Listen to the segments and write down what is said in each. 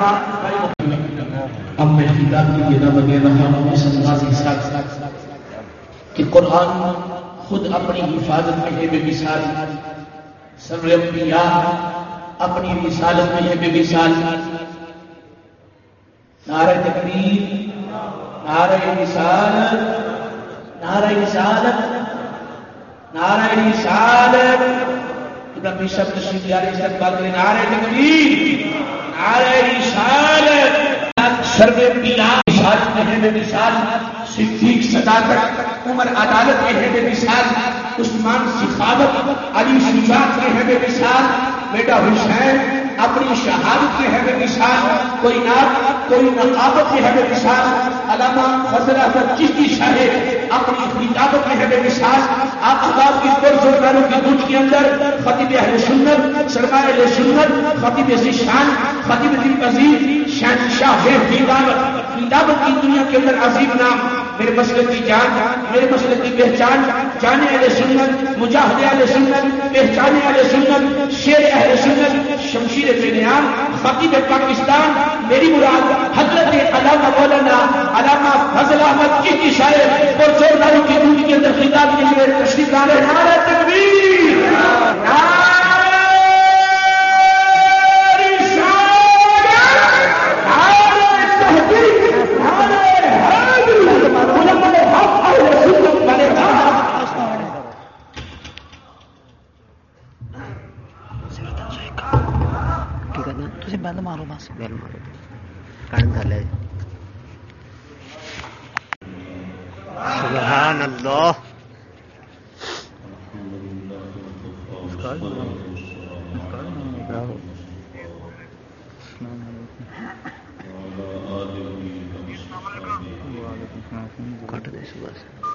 اب میں کتاب کی یہ نہ لگے رہا ہوں اس انداز کے ساتھ کہ قرآن خود اپنی حفاظت میں ہے بے مثال سر انبیاء اپنی رسالت میں ہے بے مثال نعرہ تکبیر نعرہ رسالت نعرہ رسالت نعرہ رسالت نبی شب تشریف یار استقبال کریں نعرہ تکبیر صدیق صداقت، عمر عدالت کے ہے مثال عثمان سخاوت، علی شجاعت کے ہے بے مثال بیٹا حسین، اپنی شہادت کے ہے بے مثال کوئی نات کوئی نقابت کے ہے بے علامہ فضل احمد چشتی شاہ اپنی خطابت کے ہے بے آپ احباب کی پرزورداروں کی دودھ کے اندر، خطیب اہل سنت، سرمایہ اہل سنت، خطیب ذیشان خطیب دل عظیم شہنشاہ ہے خطابت خطابت کی دنیا کے اندر عظیم نام، میرے مسئلے کی جان، میرے مسئلے کی پہچان، جانے والے سنت، مجاہدے والے سنت، پہچانے والے سنت، شیر اہل سنت، شمشیر بینیان خطیب پاکستان، میری مراد حضرت علامہ مولانا علامہ فضل احمد کی کی شاعر اور چورداری کی دودھ کے اندر خطاب کے لیے تشریف لا رہے نعرہ تکبیر بند مارو بس گل مارو کن کر لے۔ سبحان اللہ۔ کٹ دے صبح سے۔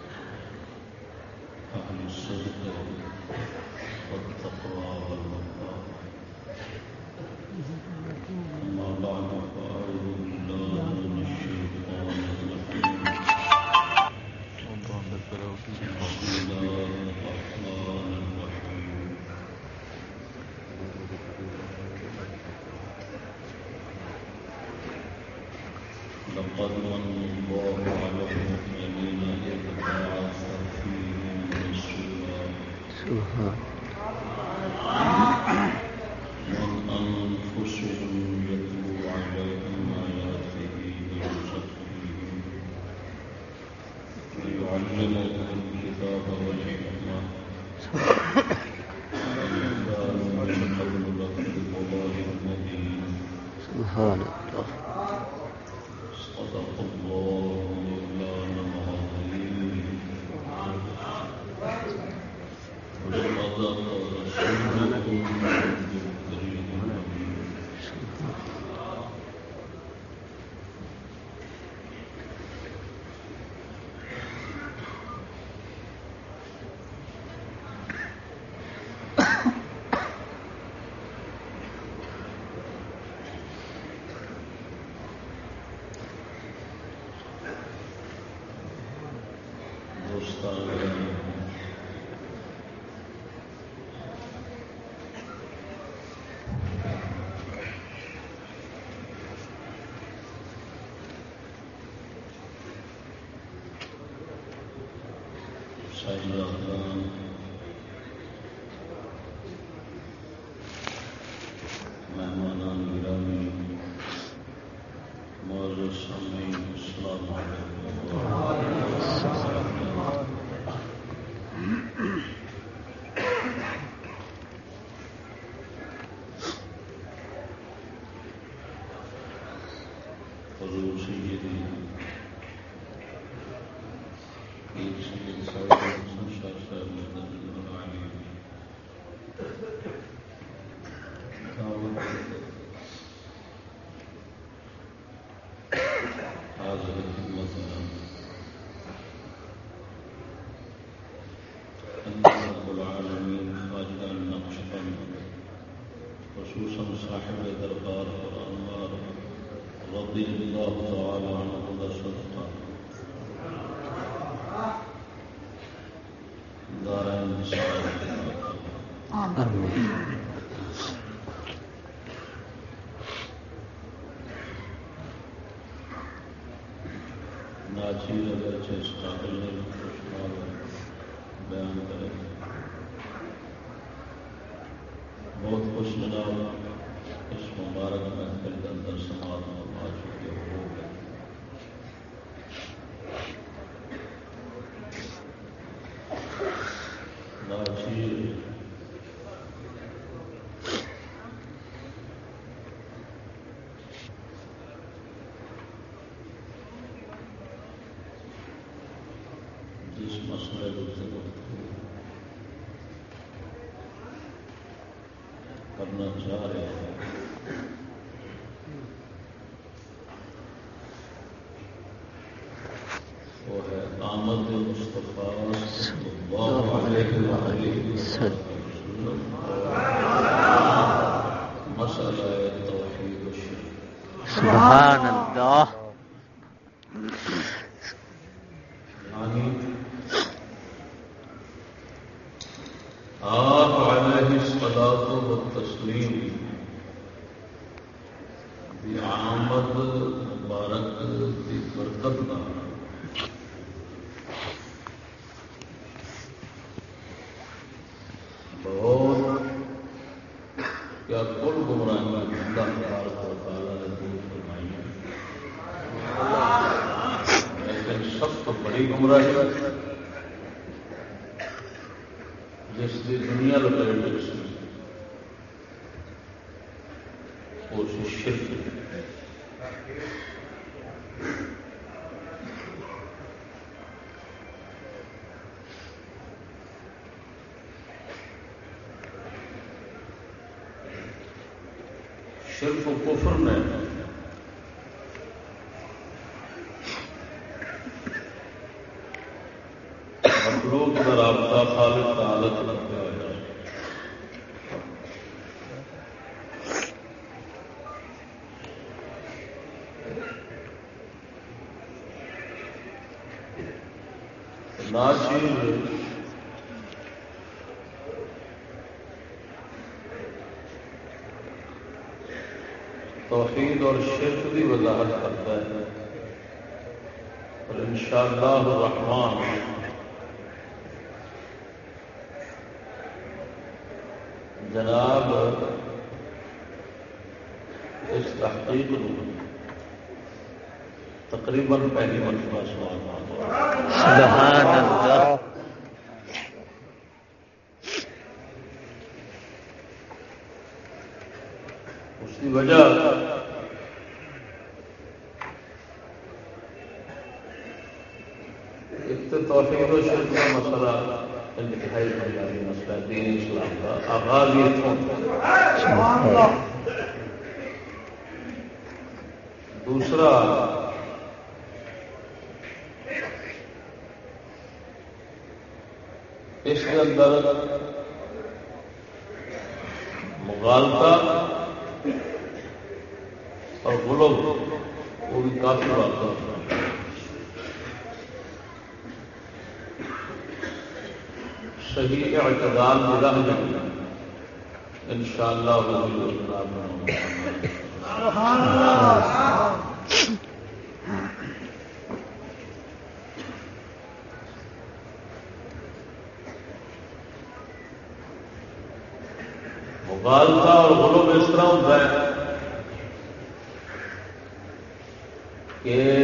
وحی جس کی دنیا لپیٹ اس شرک توحید اور شرک کی وضاحت کرتا ہے۔ اور انشاءاللہ الرحمن۔ جناب، اس تحقیق کو تقریباً پہلی مرتبہ سوال سبحان اللہ۔ اندر مغالتا اور غلب وہ بھی کافی واقع ہوتا ہے۔ صحیح اعتدال میں رہنا ان شاء اللہ۔ والدہ اور غلوم اس طرح ہوتا ہے کہ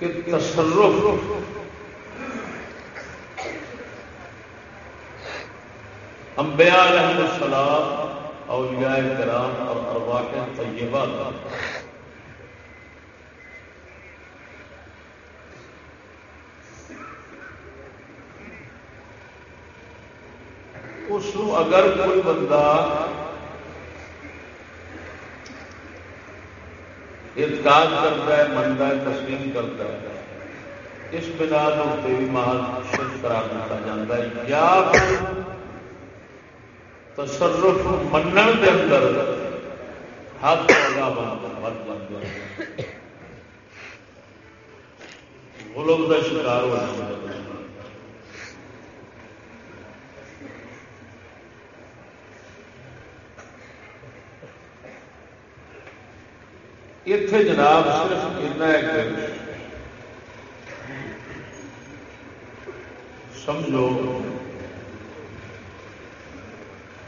کہ تصرف انبیاء علیہ السلام اولیاء کرام اور ارواح طیبہ کا اس اگر کوئی بندہ انکار کرتا ہے، منتا ہے، تسلیم کرتا ہے۔ اس بنا بھی محل شرک قرار دیتا جاتا ہے۔ یا تصرف منن کے اندر ہاتھ لگا بن جاتا ہے۔ غلوب کا شکار ہو جاتا ہے۔ اتے جناب صرف ہے سمجھو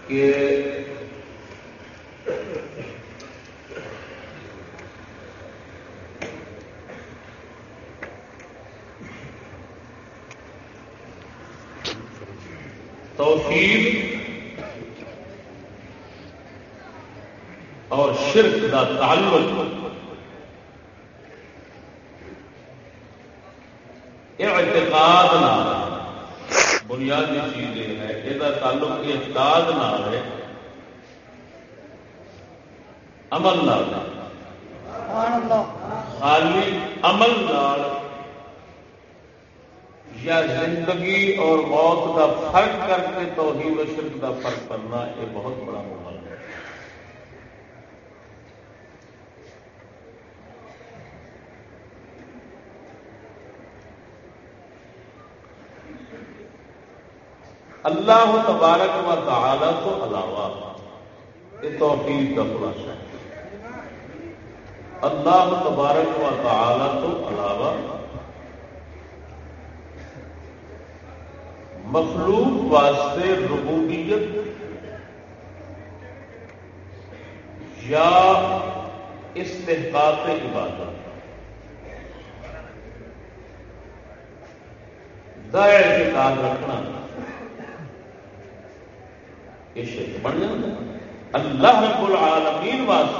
کہ توحید اور شرک کا تعلق اعتقاد نہ بنیادی چیز یہ ہے یہ تعلق اعتقاد نہ ہے عمل خالی عمل نال یا زندگی اور موت کا فرق کر کے توحید و شرک کا فرق کرنا یہ بہت بڑا مقابلہ اللہ تبارک و تعالی تو علاوہ یہ توحید کا خلاصہ ہے۔ اللہ تبارک و تعالی تو علاوہ مخلوق واسطے ربوبیت یا استحقاق عبادت. دائر کے کام رکھنا. یہ شرک بن جاتا اللہ رب العالمین واسطے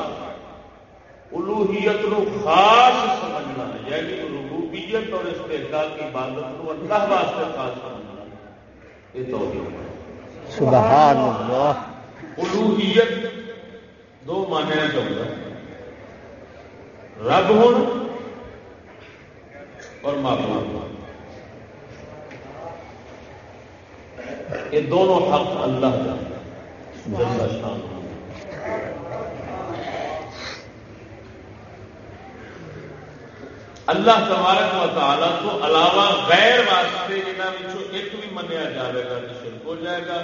الوحیت نو خاص سمجھنا یعنی ربوبیت اور استحقاق کی عبادت کو اللہ واسطے خاص سمجھنا یہ تو سبحان اللہ الوحیت دو مانے چاہتا رب ہوں اور معبود یہ دونوں حق اللہ کا اللہ تبارک و تعالیٰ تو علاوہ غیر واسطے یہاں ایک بھی منیا جائے گا تو شرک ہو جائے گا۔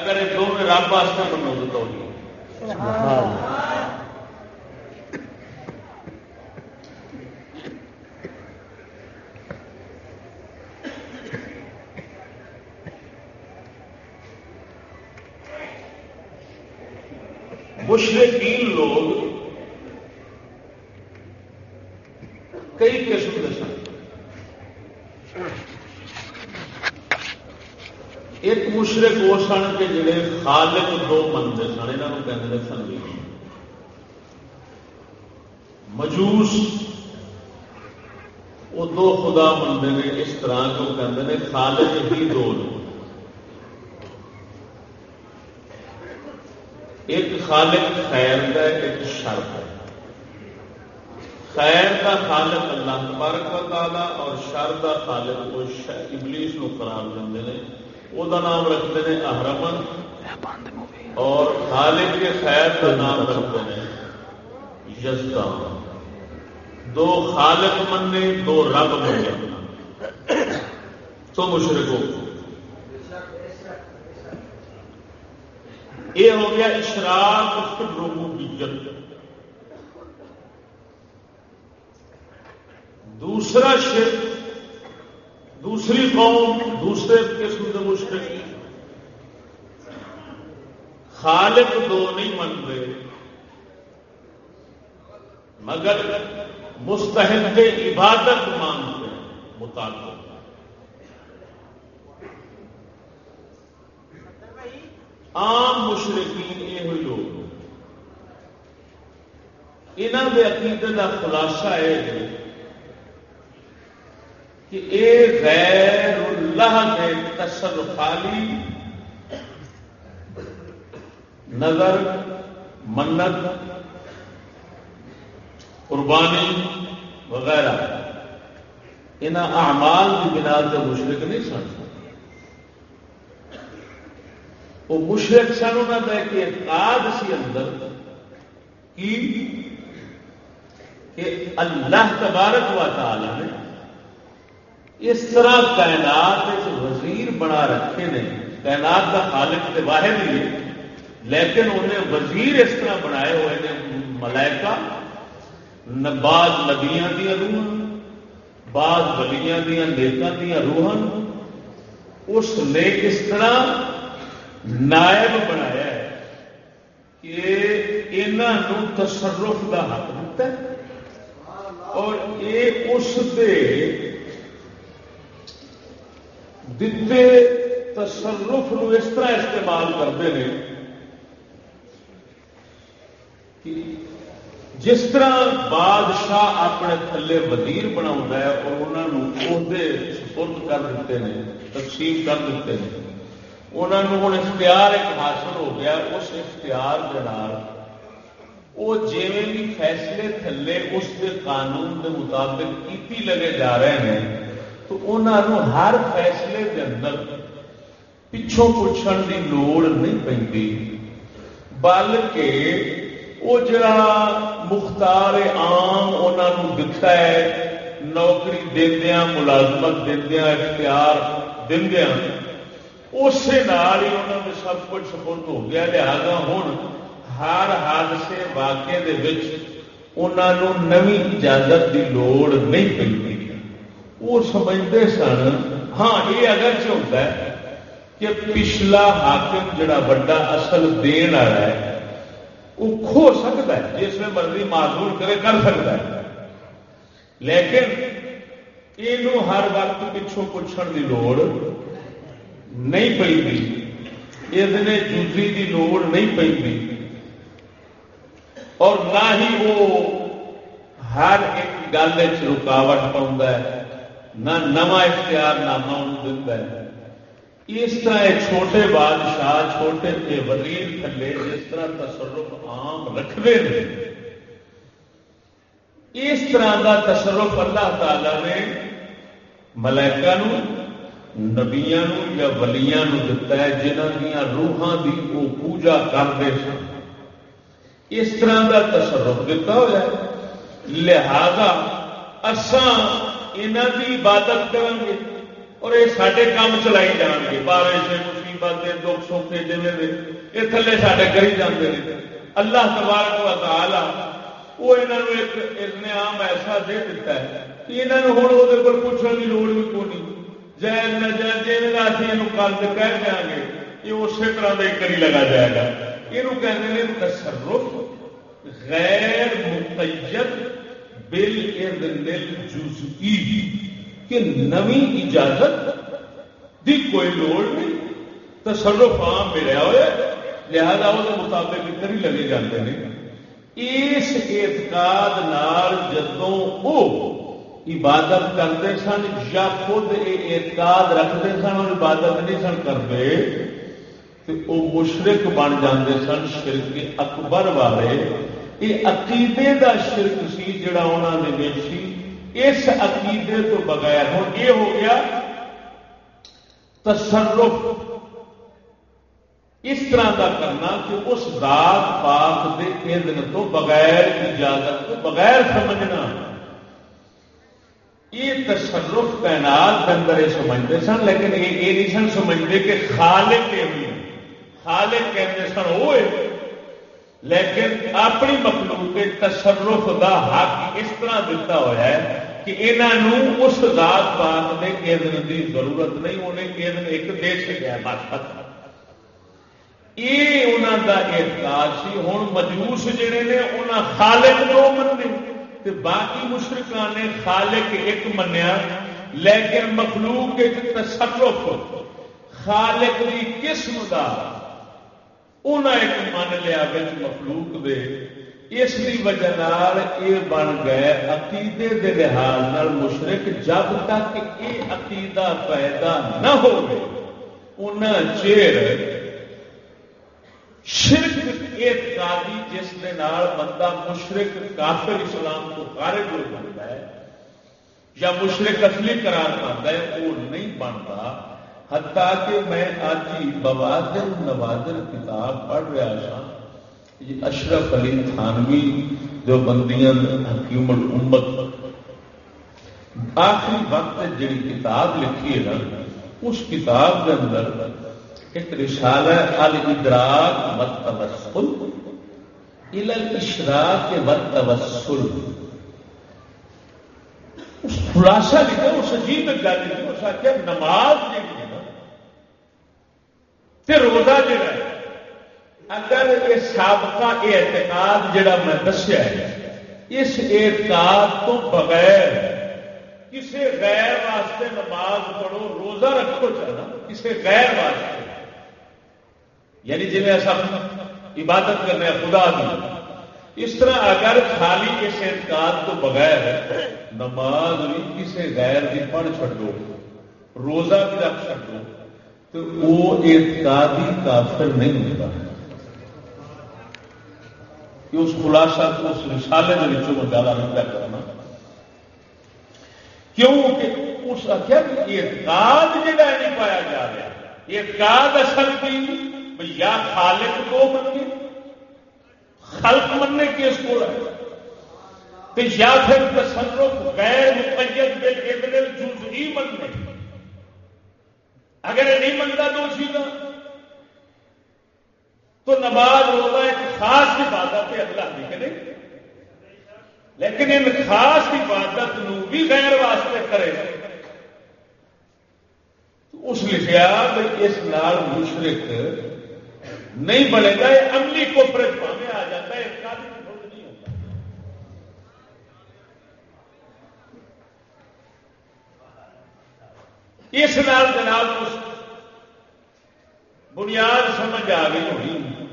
اگر یہ دونوں رب واسطے منو تو مشرقین لوگ کئی قسم کے سن ایک مشرق وہ سن کے جڑے خالق دو منتے سن یہاں کہتے ہیں سن مجوس وہ دو خدا منتے ہیں اس طرح جو کہتے ہیں خالق ہی دو ایک خالق خیر کا ایک شر ہے۔ خیر کا خالق اللہ تبارک و تعالی اور شر کا خالق وہ ابلیس نو قرار دیں وہ نام رکھتے ہیں احرمن اور خالق کے خیر کا نام رکھتے ہیں یزدا دو خالق مننے دو رب منے تو مشرقوں یہ ہو گیا اشراق ربوبیت دوسرا شرک دوسری قوم دوسرے قسم کے مشرق خالق دو نہیں منتے مگر مستحق عبادت مانتے مطابق عام مشرقین یہ ہوئی لوگ۔ یہاں کے عقیدے کا خلاصہ یہ ہے کہ اے غیر اللہ کے تصرفالی نظر، منت، قربانی وغیرہ۔ ان اعمال کی بنا سے مشرق نہیں سن وہ مشرق سن انہوں نے کہ اعتقاد سی اندر کی کہ اللہ تبارک و تعالی نے اس طرح کائنات وزیر بنا رکھے نے کائنات کا خالق کے واحد ہی لیکن انہیں وزیر اس طرح بنائے ہوئے نے، ملائکہ بعض نبیاں دیا روح بعض بلیاں دیا نیتوں دیا روحن اس نے اس طرح نائب بنایا ہے کہ انہوں تصرف کا حق دیتا ہے۔ اور یہ اس دے دے تصرف نو اس طرح استعمال کرتے ہیں جس طرح بادشاہ اپنے تھلے وزیر بنا ہے اور انہوں نے سپرد کر دیتے ہیں تقسیم کر دیتے ہیں انہوں نے ہوں اختیار ایک حاصل ہو گیا اس اختیار کے وہ جیویں بھی فیصلے تھلے اس کے قانون کے مطابق کیتی لگے جا رہے ہیں تو انہوں ہر فیصلے کے اندر پچھوں پوچھنے کی لوڑ نہیں پی بلکہ وہ جڑا مختار آم انہوں دکھتا ہے، نوکری دیا ملازمت دیا اختیار دیا اسی نال ہی انہوں نے سب کچھ سپرد ہو گیا۔ لہذا ہوں ہر حادثے واقعے انہوں نو اجازت کی لوڑ نہیں پی وہ سمجھتے سن ہاں یہ اگر ہوتا ہے کہ پچھلا حاکم جڑا بڑا اصل دین والا ہے وہ کھو سکتا ہے جس میں مرضی معذور کرے کر سکتا ہے لیکن یہ ہر وقت پچھوں پوچھنے کی لوڑ نہیں پی یہ جوزی کی لوڑ نہیں پی اور نہ ہی وہ ہر ایک گل رکاوٹ پاؤں نہ نواں اختیار نامہ دتا ہے اس طرح چھوٹے بادشاہ، چھوٹے کے وزیر تھلے جس طرح تصرف عام رکھتے ہیں۔ اس طرح کا تصرف اللہ تعالی نے ملائکا نبیا یا ولییا دتا ہے جنہ دیا روحان کی وہ پوجا کرتے سن اس طرح کا تصرف دتا ہوا لہذا اسان یہاں کی عبادت کریں گے اور یہ سارے کام چلائی جان گے بارش مصیبت دکھ سوکھے جی یہ تھلے سارے کری جاتے ہیں اللہ تبارک و تعالی وہ یہاں ایک عام ایسا دے دیتا ہے کہ یہاں ہوں وہ پوچھنے کی لوڑ بھی کون نہیں جائز نہ جائز جی یہ کل کہہ دیا گے یہ اسی طرح کا ایک کری لگا جائے گا یہ کہتے ہیں تصرف غیر مقیت بل جزئی کہ نوی اجازت دی کوئی لوڑ نہیں، تصرف عام ملیا ہوا لہذا وہ مطابق ادھر ہی لگے جاتے ہیں۔ اس اعتقاد نال جدوں وہ عبادت کرتے سن، یا خود یہ اعتقاد رکھتے سن اور عبادت نہیں سن کرتے، تو وہ مشرق بن جاندے سن، شرک اکبر والے۔ یہ عقیدے دا شرک سی جڑا انہوں نے سی۔ اس عقیدے تو بغیر ہوں یہ ہو گیا تصرف۔ اس طرح کا کرنا کہ اس ذات پاک کے اذن تو بغیر اجازت تو بغیر سمجھنا۔ یہ تصرف تعینات اندر یہ سمجھتے سن، لیکن یہ نہیں سن سمجھتے کہ خالق کے بھی خالق کہتے سن ہوئے لیکن اپنی مخلوق کے تصرف دا حق اس طرح دیتا ہوا ہے کہ انہوں اس ذات پاک نے اذن کی ضرورت نہیں، انہیں اذن ایک دے چکا بس ختم یہ انہوں کا اعتقاد سی ہوں مجوس جڑے نے انہیں خالق دو منے باقی مشرقان نے خالق ایک منیا، لیکن مخلوق ایک تصرف۔ خالق کی قسم کا انہیں ایک من لیا بچ مخلوق دے اس کی وجہ یہ بن گئے عقیدے کے لحاظ مشرق جب تک یہ عقیدہ پیدا نہ ہو چیر شرک اعتقادی جس کے بندہ مشرق کافر اسلام کو خارج ہو جاتا ہے یا مشرق اصلی قرار پاتا ہے وہ نہیں بنتا حتیٰ کہ میں آج ہی بوادر نوادر کتاب پڑھ رہا تھا، یہ اشرف علی تھانوی جو بندیاں حکیم الامت آخری وقت جی کتاب لکھی ہے نا، اس کتاب کے اندر ایک رسالہ الادراک والتوسل، الى الاشراق والتوسل۔ اس خلاصہ لکھا، اس عجیب گل لکھی، اس آخیا نماز روزہ جڑا ہے اگر یہ سابقہ اعتقاد جڑا میں دسیا ہے، اس اعتقاد تو بغیر کسی غیر واسطے نماز پڑھو، روزہ رکھو چاہنا کسی غیر واسطے۔ یعنی جی ایسا عبادت کرنے خدا کی۔ اس طرح اگر خالی اس اعتقاد کو بغیر نماز بھی کسی غیر کی پڑھ چڈو روزہ بھی رکھ چڈو تو وہ اعتقادی کافر نہیں ہوتا۔ کہ اس خلاصہ کو اس رسالے کے میں زیادہ نہیں پیا کرنا کیونکہ اس اعتقاد جہاں نہیں پایا جا رہا اعتقاد اصل کی یا خالق کو مننے خلق مننے کی اس کو رہا یا پھر تصرف غیر مقید جز ہی مننے اگر یہ نہیں منتا تو چیز تو نماز روزہ ایک خاص عبادت ہے، اللہ کی کہ لیکن ان خاص عبادت نو بھی غیر واسطے کرے۔ اس لکھا اس نال مشرق نہیں بنے گا، یہ عملی کو میں آ جاتا ہے اس کا بھی نہیں ہوتا اس نال جناب بنیاد سمجھ آ گئی ہوئی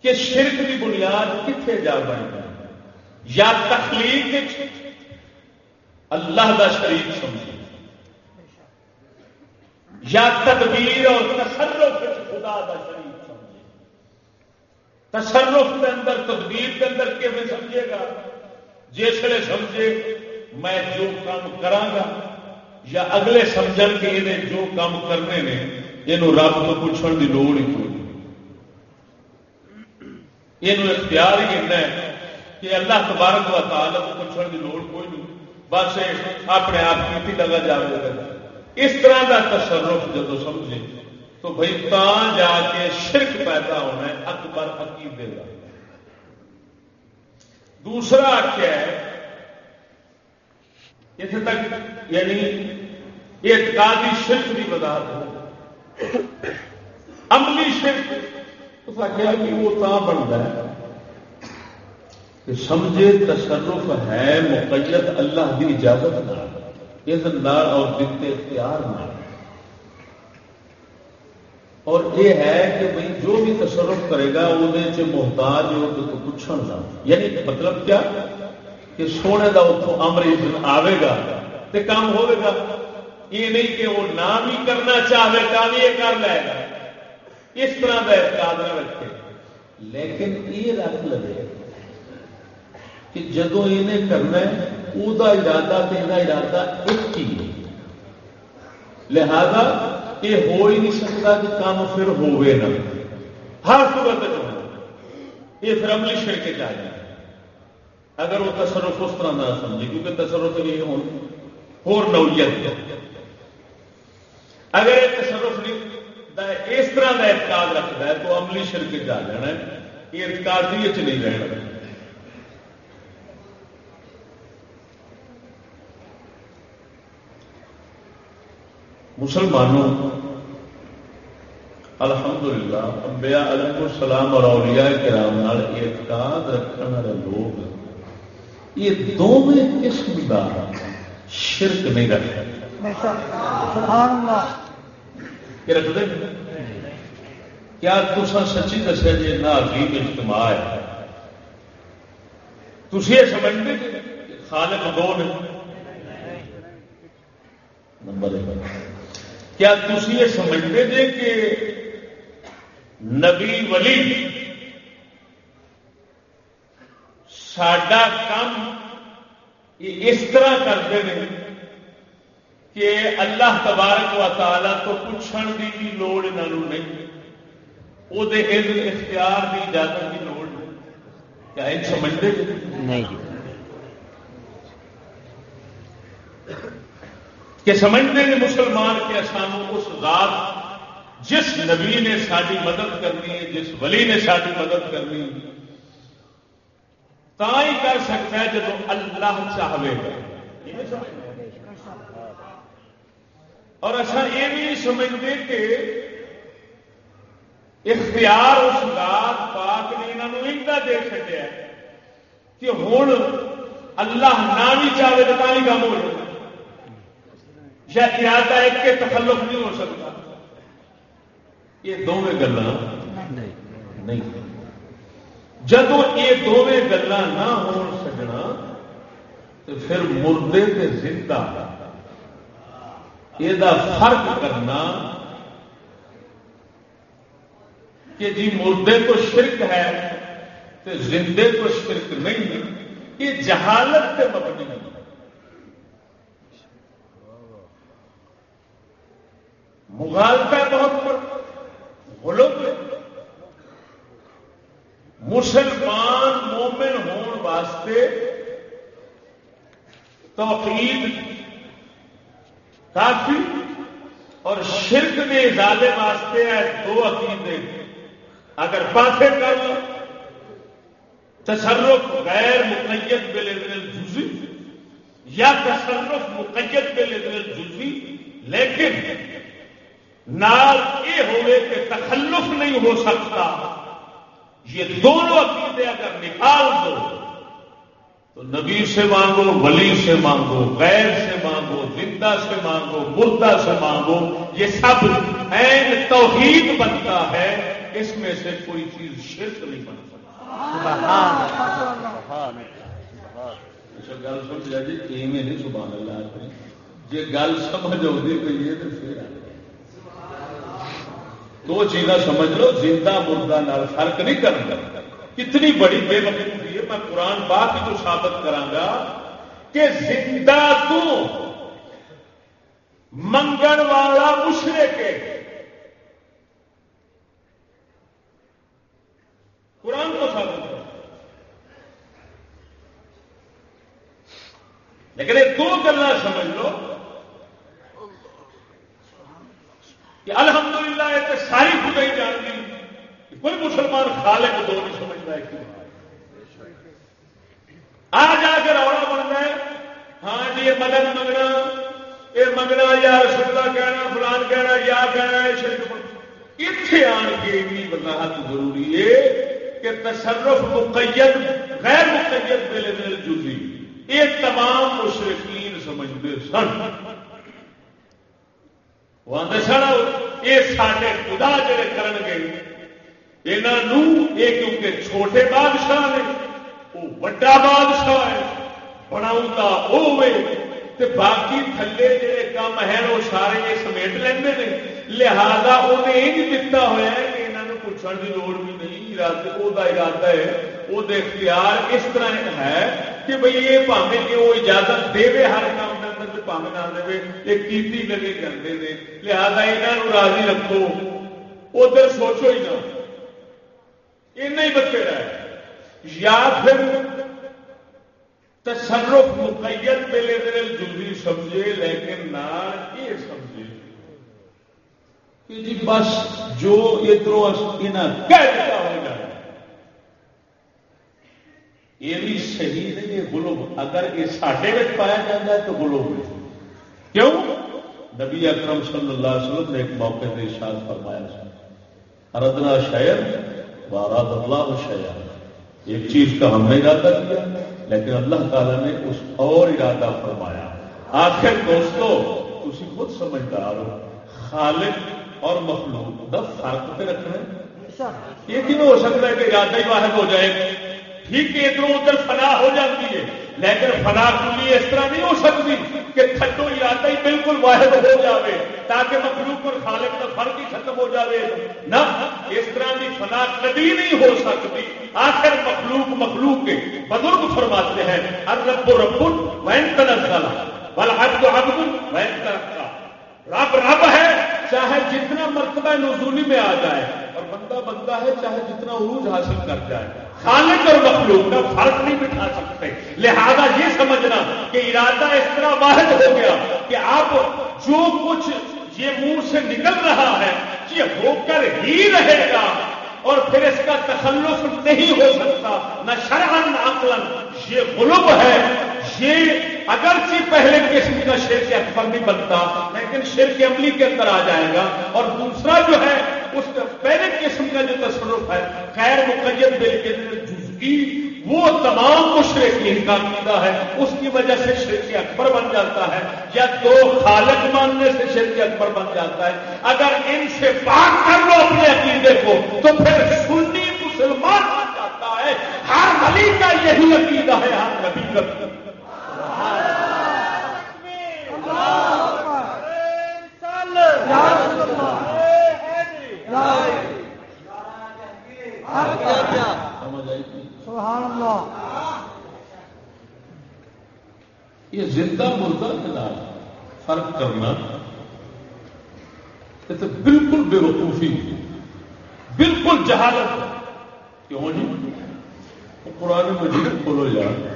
کہ شرک کی بنیاد کتنے جا بن یا تخلیق اللہ کا شریف سمجھ یا تدبیر اور تصرف خدا کا شریف سمجھے۔ تصرف کے اندر، تدبیر کے اندر کیسے سمجھے گا؟ جسے سمجھے میں جو کام کرا یا اگلے سمجھ کے انہیں جو کام کرنے نے یہ رب کو پوچھنے کی لوڑ ہی کوئی یہ اختیار ہی ہے کہ اللہ تبارک و تعالی کو پوچھنے کی لوڑ کوئی نہیں۔ بس اپنے آپ کی لگا جائے گا۔ اس طرح کا تصرف جب سمجھے، تو بھائی تا جا کے شرک پیدا ہونا ہے، اکبر عقیدے کا دوسرا کیا ہے اتنے تک یعنی اعتقادی شرک کی وضاحت ہو۔ عملی شرک اس آخیا کہ وہ تا بنتا ہے کہ سمجھے تصرف ہے مقیت اللہ کی اجازت نہ۔ اور دکھتے اختیار نہ۔ اور یہ ہے کہ بھائی جو بھی تصرف کرے گا، وہ محتاج ہو تو پوچھنا یعنی مطلب کیا؟ کہ سونے کا اتوں امر آئے گا تو کام ہوگا یہ نہیں کہ وہ نام ہی کرنا چاہے کام یہ کر لے۔ گا اس طرح کا اعتقاد نہ رکھے۔ لیکن یہ رکھ لے کہ جدو یہ کرنا ہے وہ ارادہ تو یہ ارادہ ایک ہی لہذا یہ ہو ہی نہیں سکتا کہ کام پھر ہوئے نہ۔ ہر صورت یہ پھر عملی شر چاہیے اگر وہ تصرف اس طرح نہ سمجھے، کیونکہ تصرف نہیں ہو نوعیت اگر یہ تصرف نہیں اس طرح کا اعتقاد رکھتا ہے، تو عملی شرک جا جانا ہے۔ یہ اعتقاد نہیں رہنا۔ مسلمانوں، الحمدللہ، انبیاء علیہ السلام اور اولیاء کرام اعتقاد رکھنے والے لوگ یہ دونوں قسم کا شرک نہیں رکھتے۔ رکھتے کیا تسا سچی دسیا جی نہ عظیم اجتماع ہے؟ تھی یہ سمجھتے خالق دو نے نمبر ایک۔ کیا تھی یہ سمجھتے جی کہ نبی ولی سڈا کام اس طرح کرتے ہیں کہ اللہ تبارک و تعالی تو پوچھنے کی بھی لوڑ انہوں نہیں وہ اختیار کی اجازت کی لوڑ کیا یہ سمجھتے نہیں۔ کہ سمجھتے ہیں مسلمان کے سانو اس ذات جس نبی نے ساری مدد کرنی ہے جس ولی نے ساری مدد کرنی تا ہی کر سکتا ہے جب اللہ چاہے گا۔ اور اچھا یہ بھی سمجھتے کہ اختیار اس ذات پاک نے انہوں نے دے سکیا کہ ہوں اللہ نہ بھی چاہے تو ہی کام ہو جائے یا ارادہ ایک کے تخلف نہیں ہو سکتا۔ یہ دونوں گلا نہیں۔ جب یہ دونوں گلا نہ ہو سکنا، تو پھر مردے کے زندہ یہ فرق کرنا کہ جی مردے تو شرک ہے تو زندے تو شرک نہیں، یہ جہالت کے مبنی نہیں۔ مغالتا بہت غلط مسلمان مومن ہون واسطے توقید کافی اور شرک میں ازالے واسطے ہے دو عقیدے۔ اگر پاسے کر لو، تصرف غیر مقیت بے لے جزی یا تصرف مقیت بے لے جزی لیکن نال یہ ہوئے کہ تخلف نہیں ہو سکتا۔ یہ دونوں عقیدے اگر نکال دو، تو نبی سے مانگو، ولی سے مانگو، غیر سے مانگو، زندہ سے مانگو، مردہ سے مانگو، یہ سب این توحید بنتا ہے، اس میں سے کوئی چیز شرک نہیں بن سکتا اچھا، گل سمجھا جی نہیں سبحان اللہ جی گل سمجھ آئی پی تو پھر دو چیزاں سمجھ لو، زندہ مردہ نال فرق نہیں کرنا کتنی بڑی بے وقتی ہے، میں قرآن بات ہی تو ثابت کرا کہ زندہ تو منگن والا مشرے کے قرآن کو ثابت کر لیکن یہ دو گلا سمجھ لو۔ کہ الحمدللہ یہ تو ساری خدائی جان دی کوئی مسلمان خالق دو نہیں سمجھتا ہے کیوں آ جا کے روڑا بننا ہے ہاں جی یہ مدد منگنا، یہ منگنا، یا رسولہ کہنا، فلان کہنا، یا کہنا ہے شرک اتنے آن کے بھی وضاحت ضروری ہے کہ تصرف مقید، غیر مقید میلے میل جزی یہ تمام مشرقین سمجھتے سن۔ وہ سن یہ سارے خدا جڑے کرن گے یہ کیونکہ چھوٹے بادشاہ نے وہ وڈا بادشاہ ہے بنا ہوے باقی تھلے جڑے کام ہیں وہ سارے یہ سمیٹ لیں لہذا انہیں یہ دتا ہوا ہے کہ یہاں پوچھنے کی لوڑ بھی نہیں ارادہ وہ ارادہ ہے وہ اختیار اس طرح ہے کہ بھئی یہ پاوے کہ وہ اجازت دے ہر کام کے اندر پاوے نہ دے یہ کیتی لگے کرتے ہیں لہذا یہاں راضی رکھو ادھر سوچو ہی نہ ایسا ہی بتھیرا ہے یا پھر تصرف مقید میلے دل جلدی سمجھے لیکن نہ یہ سمجھے کہ جی بس جو ادھر کہہ دیتا ہوگا یہ بھی صحیح نہیں یہ گلو اگر یہ ساڈے پایا جاتا ہے تو گلو کیوں؟ نبی اکرم صلی اللہ علیہ وسلم نے ایک موقع پہ ارشاد فرمایا اردنا شاید بارات اللہ شاید ایک چیز کا ہم نے ارادہ کیا لیکن اللہ تعالیٰ نے اس اور ارادہ فرمایا۔ آخر دوستو تھی خود سمجھدار ہو خالق اور مخلوق کا فرق پہ رکھنا یہ کیوں ہو سکتا ہے کہ ارادہ ہی واحد ہو جائے؟ ٹھیک ہے، ادھر ادھر فنا ہو جاتی ہے، لیکن فنا کلی اس طرح نہیں ہو سکتی کہ تھڈو ارادہ ہی بالکل واحد ہو جاوے، تاکہ مخلوق اور خالق کا فرق ہی ختم ہو جاوے۔ نہ، اس طرح کی فنا کبھی نہیں ہو سکتی۔ آخر مخلوق مخلوق کے بزرگ فرماتے ہیں رب رب وین تنزل بل عبد وین ترقا رب رب ہے، چاہے جتنا مرتبہ نزولی میں آ جائے، اور بندہ بندہ ہے، چاہے جتنا عروج حاصل کر جائے۔ خالق اور مخلوق کا فرق نہیں بٹھا سکتے۔ لہذا یہ سمجھنا کہ ارادہ اس طرح واحد ہو گیا کہ آپ جو کچھ یہ منہ سے نکل رہا ہے، یہ ہو کر ہی رہے گا اور پھر اس کا تخلص نہیں ہو سکتا، نہ شرحن نہ عقلن یہ غلب ہے۔ یہ اگرچہ پہلے قسم کا شیر کے اکبر نہیں بنتا، لیکن شیر کے عملی کے اندر آ جائے گا۔ اور دوسرا جو ہے اس پہلے قسم کا جو تصرف ہے خیر مقید دل کے جزگی وہ تمام مشرقین کا عقیدہ ہے۔ اس کی وجہ سے شرک اکبر بن جاتا ہے یا دو خالق ماننے سے شرک اکبر بن جاتا ہے۔ اگر ان سے بات کر لو اپنے عقیدے کو تو پھر سنی مسلمان بن جاتا ہے۔ ہر ولی کا یہی عقیدہ ہے ہر نبی کا۔ یہ زندہ مردہ کے فرق کرنا، یہ تو بالکل بے وقوفی بالکل جہالت کیوں جی؟ پرانے مجھے کھولو یار۔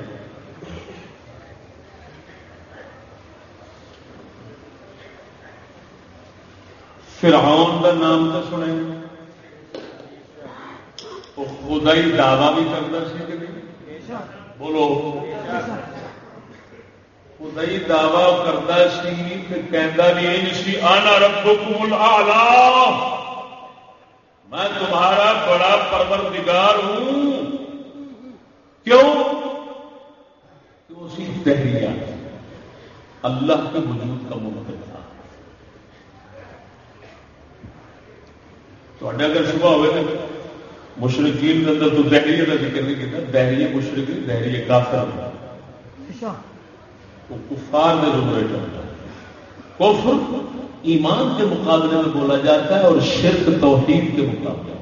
فرعون کا نام تو سنے۔ وہ خدا ہی دعوی بھی کرتا سی کہ نہیں؟ بولو۔ خدا ہی دعوی کرتا سی کہ کہہ بھی یہ سی، آنا رکھو کمل آلہ میں تمہارا بڑا پروردگار ہوں۔ کیوں؟ اسی دہیا اللہ کے وجود کا منتظر تو اگر شبہ ہوئے تو مشرقین کے اندر تو دہریے کا ذکر نہیں کیا دہریے مشرقی دہریے کافر کفار میں زمرے چلتا کفر ایمان کے مقابلے میں بولا جاتا ہے اور شرک توحید کے مقابلے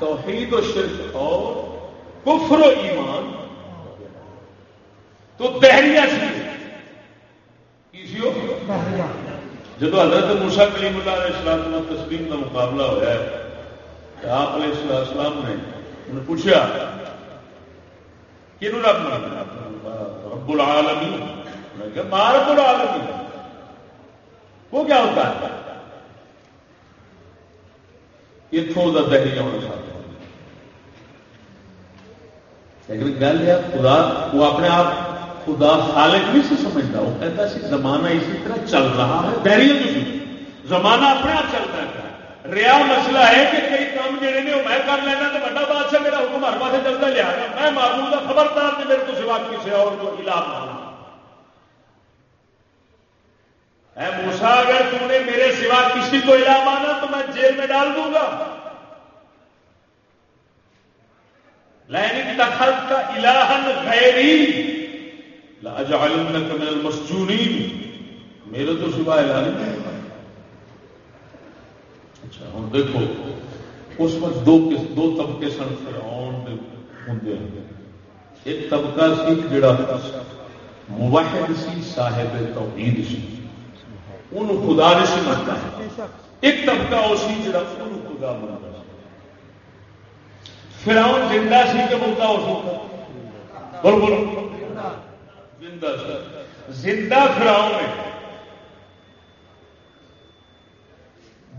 توحید و شرک اور کفر و ایمان تو دہریا ہو جب حضرت موسا کلیم اللہ علیہ السلام تسلیم کا مقابلہ ہوا ہے تو آپ علیہ السلام نے انہیں پوچھا کہ رب رب العالمین. کہ رب العالمین. وہ کیا ہوتا ہے؟ اتوں کا دہلی ہونا چاہتا لیکن گل ہے، خدا وہ اپنے آپ خدا خالق نہیں سی سمجھتا، وہ کہتا سی زمانہ اسی طرح چل رہا ہے بہری زمانہ اپنے آپ چلتا ہے۔ ریا مسئلہ ہے کہ کئی کام جڑے نے میں کر لینا تو بڑا بادشاہ میرا حکم ہر پاس چلتا لیا میں معلوم کا ہاں، خبردار نے میرے کو سوا کسی اور کو علاج مانا اے موسا اگر تم نے میرے سوا کسی کو الہ مانا تو میں جیل میں ڈال دوں گا۔ لین دخل کا الہن غیری لاجعلنک من المسجونین میرے تو سوا الہ نہیں اچھا ہوں، دیکھو، اس وقت دو دو طبقے سن فرعون دے ہوندے ایک طبقہ سی، جڑا موحد سی، صاحب توحید سی۔ انہوں خدا نہیں سی منتا ایک طبقہ وہ سی، جڑا انہوں خدا منتا فراؤن زندہ سی کہ مردہ ہو سکتا بول بولو۔ زندہ سی زندہ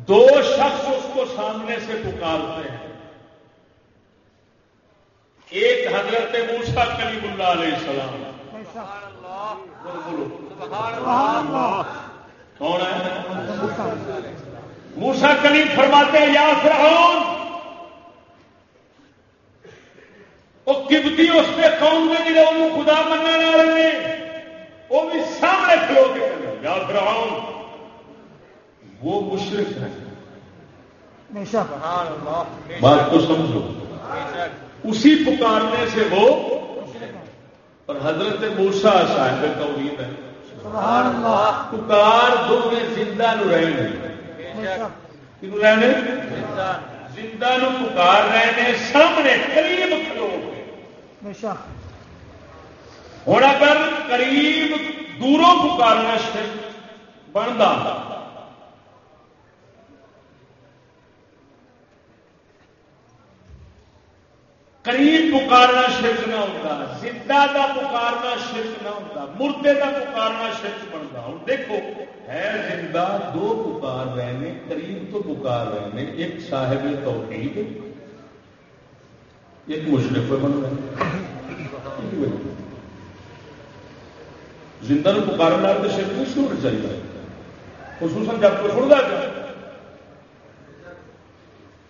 دو شخص اس کو سامنے سے پکارتے ہیں۔ ایک حضرت موسا کلیم اللہ علیہ السلام۔ کون ہے؟ موسا کلیم فرماتے ہیں، یا فرعون! وہ کبتی اس کے قوم میں جڑے وہ خدا منع والے وہ بھی سامنے کھلو کے یا فرعون وہ مشرق ہے بات کو سمجھو۔ اسی پکارنے سے وہ اور حضرت موسا صاحب توحید ہے۔ پکار دو میں زندہ نو رہنے۔ رہنے؟ زندہ نو۔ پکار رہے سامنے قریب کھلو۔ ہوں اگر قریب دوروں پکارنا بنتا قریب پکارنا شرک نہ ہوتا زندہ کا پکارنا شرک نہ ہوتا مردے کا پکارنا شرک بنتا ہوں دیکھو، ہے زندہ دو پکار رہے ہیں، قریب تو پکار رہے ہیں، ایک صاحب توحید ایک مشرف بن رہا زندہ نے پکارنا تو شرک نہیں چاہیے۔ خصوصاً جب کو سنتا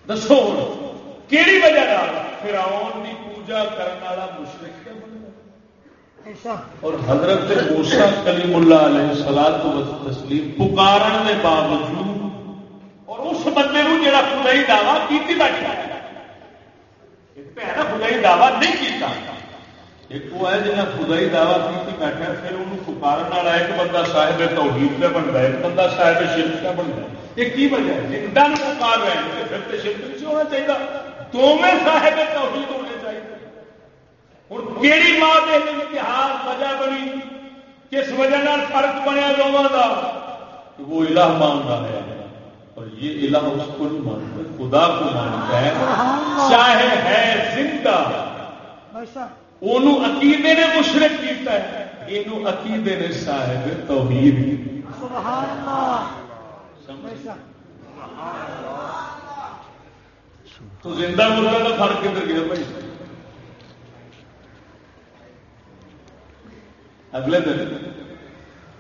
دسو کہڑی وجہ فراؤن کی پوجا کرنے والا مشرق اور حضرت موسا کلیم اللہ علیہ سلاد تسلیم پکارن کے باوجود اور اس بندے کو جڑا خدائی دعوی کی بیٹھا خدائی دعوی نہیں کیتا۔ ایک وہ ہے جنہیں خدائی دعوی کی بیٹھا پھر انہوں پکارن والا ایک بندہ صاحب توحید کا بنتا ہے ایک بندہ صاحب شرک کا بنتا ہے۔ یہ کی وجہ ہے؟ زندہ پکار رہے ہیں پھر تو شرک نہیں ہونا چاہیے دونوں صاحب توحید ہونے چاہیے ہوں کہڑی ماں دے اتہاس وجہ بنی، کس وجہ فرق بنیا دونوں کا وہ الہ مانتا ہے۔ اور یہ الہ اس کو نہیں مانتا خدا کو مانتا ہے چاہے ہے زندہ انہوں عقیدے نے مشرق کیتا ہے یہ عقیدے نے صاحب توحید سبحان اللہ۔ تو زندہ مردہ کا فرق کدھر گیا بھائی۔ اگلے دن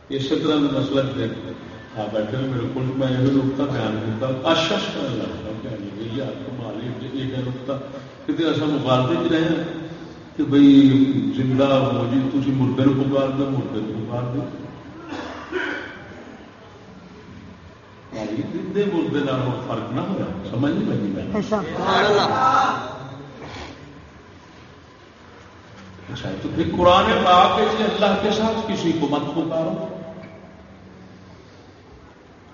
اسی طرح کا مسئلہ ہاں بیٹھے میرے کو میں یہ نقطہ بیان کیا آشش کرنے لگتا یار کمالی یہ نقطہ۔ کتنے ایسا مخالفے چ رہے ہیں کہ بھائی زندہ ہو جی تھی مردے پکار دو مردے پکار دو زندے مردے فرق نہ ہوا سمجھ نہیں لگی اچھا تو پھر قرآن پاک اللہ کے ساتھ کسی کو مت پکارو۔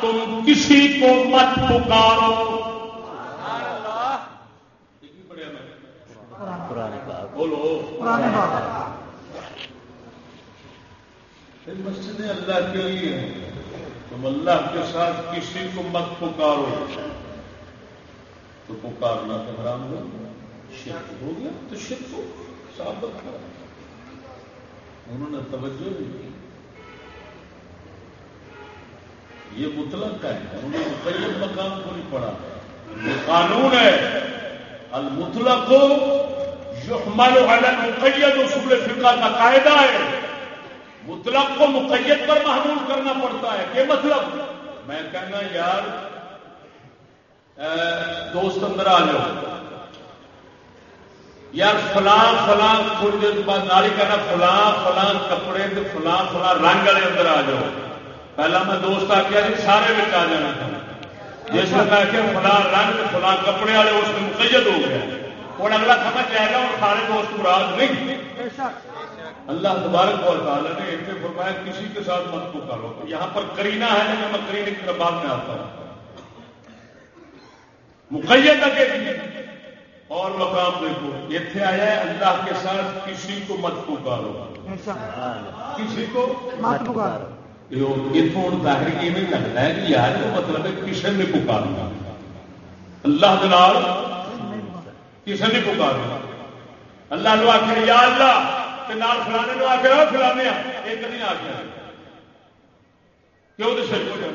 تم کسی کو مت پکارو۔ بولو۔ مسجد اللہ کے لیے تم اللہ کے ساتھ کسی کو مت پکارو۔ تو پکارنا تو حرام ہو شرک ہو گیا تو شرک ہو۔ ثابت انہوں نے توجہ نہیں کی۔ یہ مطلق ہے، انہوں نے مقید مقام کو نہیں پڑھا۔ یہ قانون ہے۔ المطلق یحمل علی المقید اصول فقہ کا قاعدہ ہے۔ مطلق کو مقید پر محمول کرنا پڑتا ہے۔ کہ مطلب۔ میں کہنا، یار دوست اندر آ جاؤ۔ یار، فلاں فلاں تھوڑی دیر بعد نالی کہنا، فلاں فلاں کپڑے فلاں فلاں رنگ والے اندر آ جاؤ۔ پہلا میں دوست آخیا جی سارے بچ آ جانا تھا جس میں میں کہ فلاں رنگ فلاں کپڑے والے اس میں مقید ہو گیا اور اگلا سمجھ جائے گا اور سارے دوست مراد نہیں اللہ تبارک اور تعالیٰ نے اتنے فرمایا کسی کے ساتھ مت کو کرو یہاں پر کرینا ہے میں کرینے کی بعد میں آتا ہوں مقید کے اور مقام دیکھو اتنے آیا ہے اللہ کے ساتھ کسی کو مت پکارو کسی کو مت پکارو اتوں ظاہر یہ نہیں لگتا ہے کہ یار وہ مطلب ہے کسی نے پکارنا اللہ دلال کسی نے پکارنا اللہ لو آخر یا اللہ فلانے لو آخر فلانے ایک نہیں آخر کیوں تو سر کو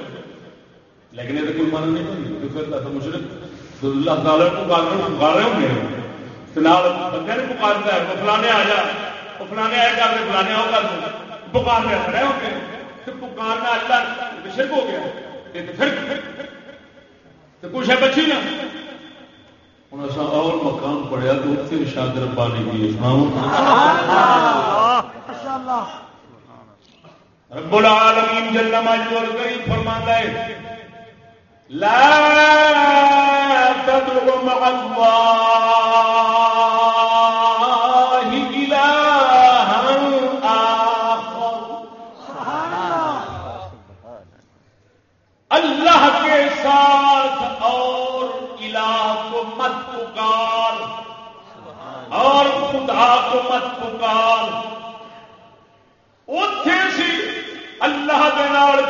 لیکن یہ تو کوئی من نہیں بنی تو پھر تو مشرق اللہ تعالیٰ پکار پکار ہوں گے فلحال بندے نے پکارتا ہے وہ فلانے آ جا وہ فلانے آئے کر فلانے آؤ کر پکار رہے ہوں گے پکارنا اللہ شرک ہو گیا۔ تو کچھ ہے بچی نا ہوں اصا اور مقام پڑیا تو اتنے شاد ربانی کی رب العالمین جل مجدور کریم فرماتا ہے لا تدعو مع الله پکار اتے سی اللہ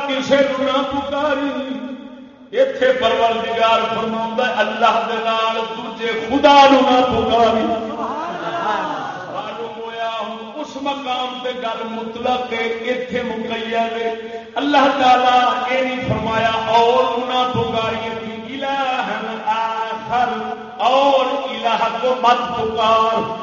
کسی نہ پکاری۔ اتے پرور نگار فرما اللہ دوجے خدا نو نہ پکاری۔ اس مقام پہ گل مطلق اتنے مکیا اللہ تعالیٰ یہ نہیں فرمایا، اور انہیں پکاری الہ آخر اور الہ کو مت پکار۔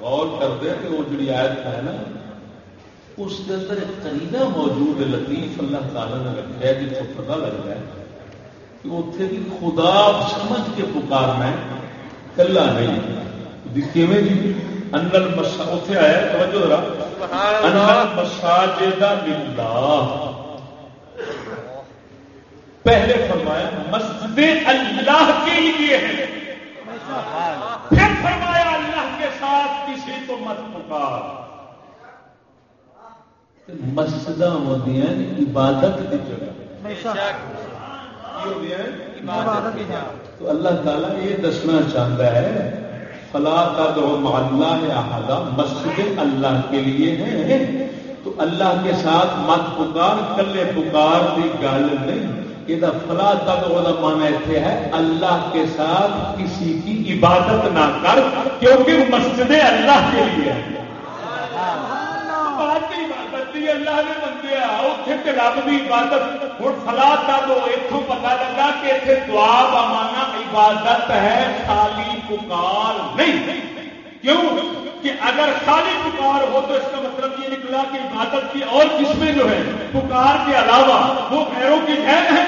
غور کر دے کہ وہ جڑی آیت ہے نا اس کے اندر ایک قریبہ موجود ہے لطیف اللہ تعالیٰ نے رکھا ہے جس کو پتا لگتا ہے کہ اتنے بھی خدا سمجھ کے پکارنا ہے کلا نہیں۔ کیویں جی انل مسا اتنے آیا توجہ ذرا۔ انل مساجد للہ۔ پہلے فرمایا مسجد اللہ کے لیے ہے پھر فرمایا اللہ ساتھ کسی کو مت پکار۔ مسجد ہوتی ہیں عبادت کی جگہ۔ تو اللہ تعالیٰ یہ دسنا چاہتا ہے فلا تدعو اللہ احدا مسجد اللہ کے لیے ہے تو اللہ کے ساتھ مت پکار کلے پکار کی گل نہیں۔ یہ فلا تدعو کا مانا اتنے ہے اللہ کے ساتھ کسی کی عبادت نہ کر کیونکہ مسجد اللہ کے لیے ہے۔ اللہ۔ نے بندے اتنے رب کی عبادت۔ ہوں فلا دو اتوں پتا لگا کہ اتنے دعا بمانا عبادت ہے خالی پکار نہیں۔ کیوں؟ کہ اگر خالی پکار ہو تو اس کا مطلب یہ اللہ کی عبادت کی اور قسمیں جو ہے پکار کے علاوہ وہ غیروں کی غیر ہے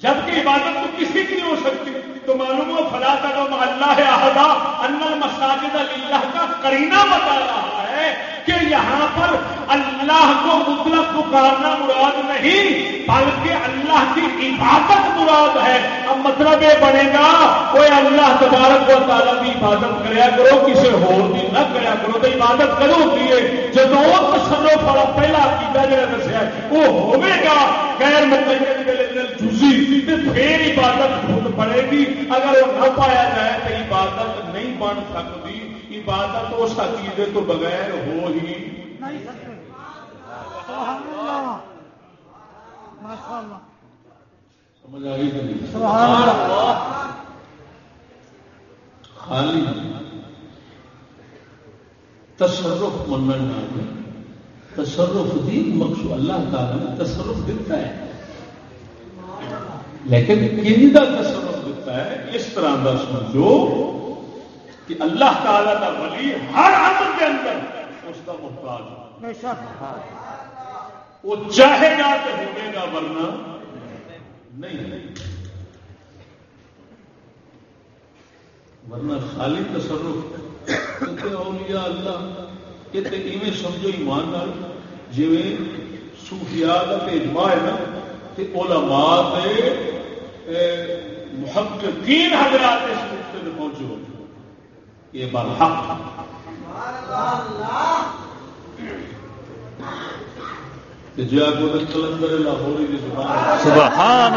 جبکہ عبادت تو کسی کی نہیں ہو سکتی، تو معلوم ہو فلا کا اللہ احدا، ان مساجد اللہ کا کرینہ بتا رہا ہے۔ ہے کہ یہاں پر اللہ کو مطلق پکارنا مراد نہیں، بلکہ اللہ کی عبادت مراد ہے۔ اب مطلب یہ بنے گا کوئی اللہ تبارک و تعالیٰ کی عبادت کریا کرو کسی کی نہ کریا کرو تو عبادت کرو ہوتی ہے؟ جب تصرف والا پہلا عقیدہ جا دسیا وہ ہوگا غیر جزی پھر عبادت خود پڑے گی۔ اگر وہ نہ پایا جائے تو عبادت نہیں بن سکتی۔ عبادت اس عقیدے تو بغیر ہو ہی سمجھ خالی تصرف مننا تصرف دی مقصود اللہ تعالی نے تصرف دیتا ہے۔ لیکن کن کا تصرف دیتا ہے اس طرح کا سمجھو۔ کہ اللہ تعالی کا ولی ہر عمل کے اندر اس کا محتاج وہ چاہے گا تو ہوگے گا ورنہ نہیں ورنہ خالی تصرف اولیاء اللہ یہ تو ایویں سمجھو ایمان جی سوفیا کا اجماع ہے نا کہ علماء محققین حضرات اس پہنچو یہ برحق جی آپ کو کلندر لاہوری کی زبان سبحان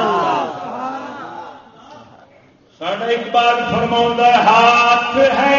ساڈا اقبال فرما ہاتھ ہے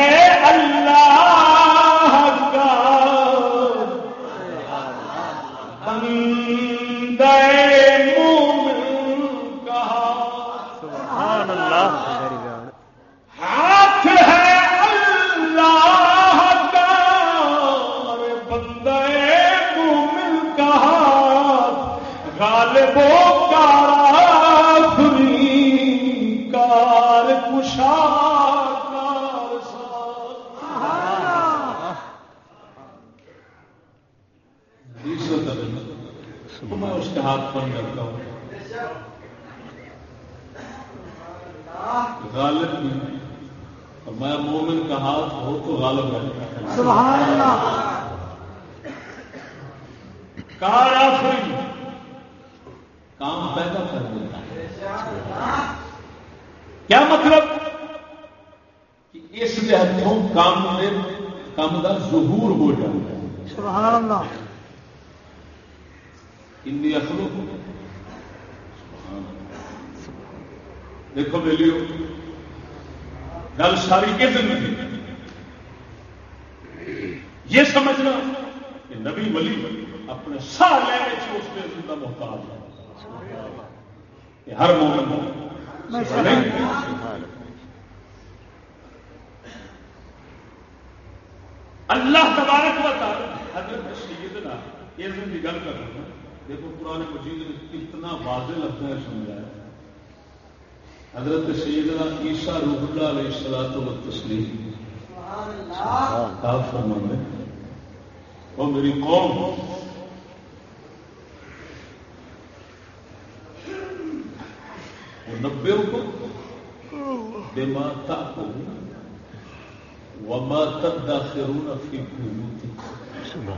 گل ساری نہیں یہ سمجھنا کہ نبی ولی اپنے سا لینے سے اس کے زندہ محتاج ہے۔ ہر مومن اللہ تبارک و تعالی، حضرت سیدنا، یہ گل کر رہا ہوں، دیکھو قرآن مجید نے کتنا واضح لگتا ہے سمجھایا حضرت سیدنا عیسیٰ روح اللہ علیہ السلام تو تسلیم آپ فرما وہ میری قوم۔ نبے کو بے ماتا کو وما تدخرون فی بیوتکم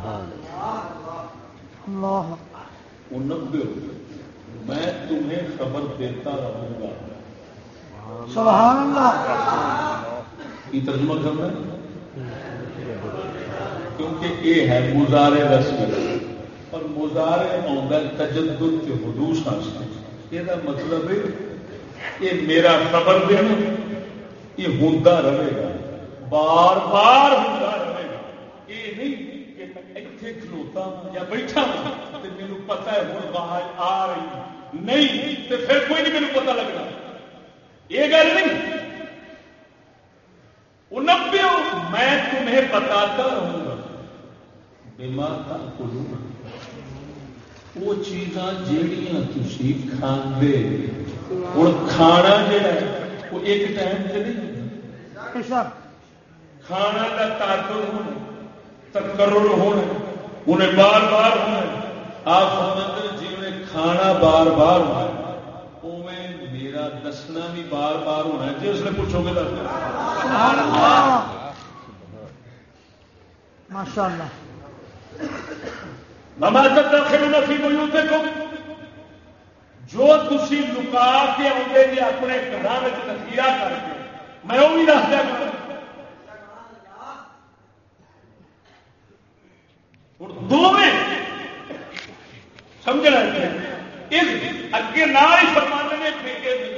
اللہ۔ نبے میں تمہیں خبر دیتا رہوں گا۔ سبحان اللہ۔ کی ترجمہ کرنا کیونکہ یہ ہے مزارے رسمی۔ اور مزارے آؤں تجدد کے حدوث حاصل یہ مطلب ہے، یہ میرا خبر دینا یہ ہوتا رہے گا۔ بار بار ہوتا رہے گا۔ یہ نہیں کہ میں اتنے کھلوتا یا بیٹھا میرے پتا ہے ہوں باہر آ رہی نہیں تو پھر کوئی نہیں میرے پتا لگنا۔ یہ گل نہیں۔ نبے میں تمہیں بتاتا رہوں گا۔ بیمار کا کلو وہ چیزاں جہیا تھی کھانے ہوں کھانا جا وہ ایک ٹائم سے نہیں۔ کھانا کا تاکر ہونا تکرر ہونا انہیں بار بار ہونا۔ آپ سمندر جی کھانا بار بار ہونا۔ دسنا بھی بار بار ہونا جی اس نے پوچھو گے ماشاء اللہ جو تھی لکا کے آتے جی اپنے گھر میں نتیرا کر کے میں وہ بھی دس دیا دونوں سمجھنا اس اگے نہ ہی فرمانے نے ٹھیکے